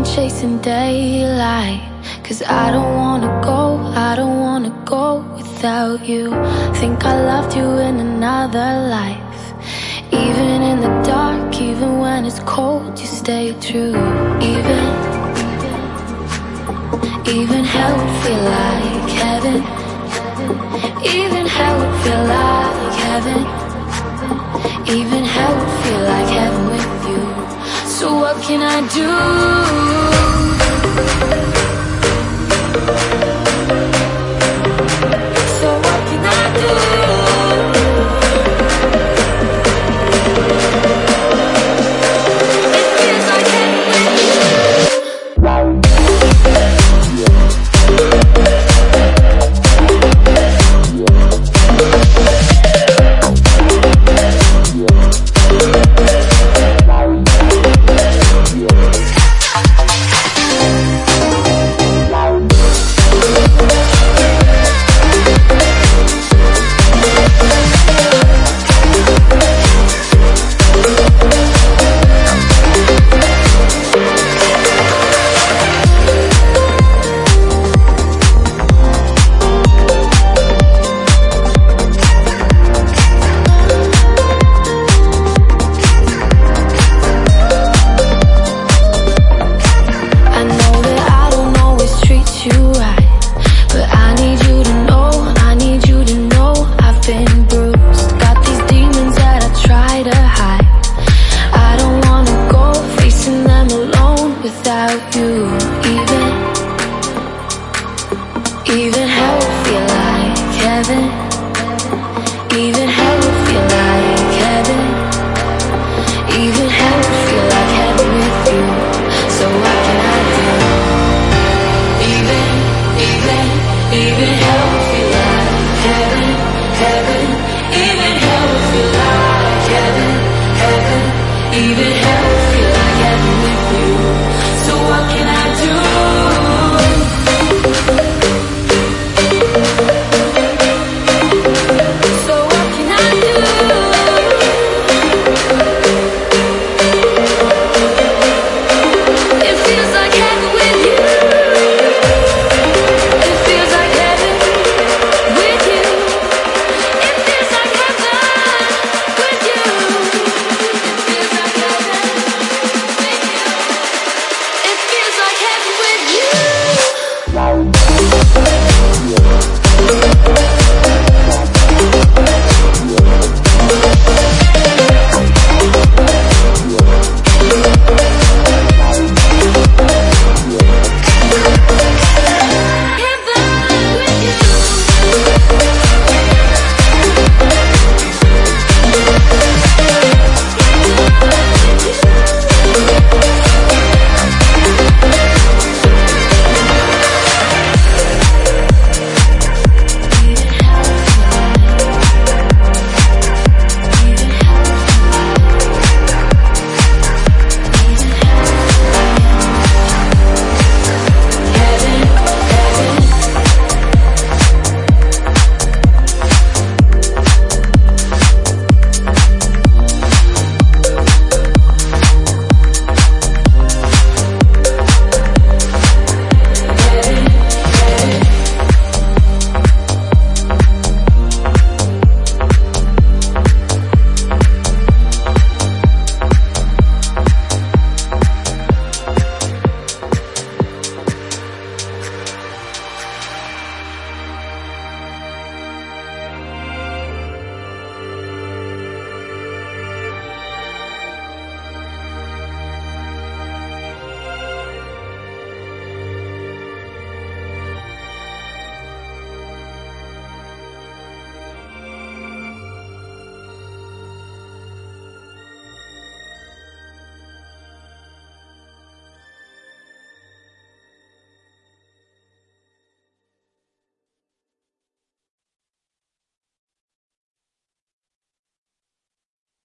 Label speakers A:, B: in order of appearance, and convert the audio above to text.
A: been chasing daylight. Cause I don't wanna go, I don't wanna go without you. Think I loved you in another life. Even in the dark, even when it's cold, you stay true. Even, even hell would feel like heaven. Even hell would feel I do?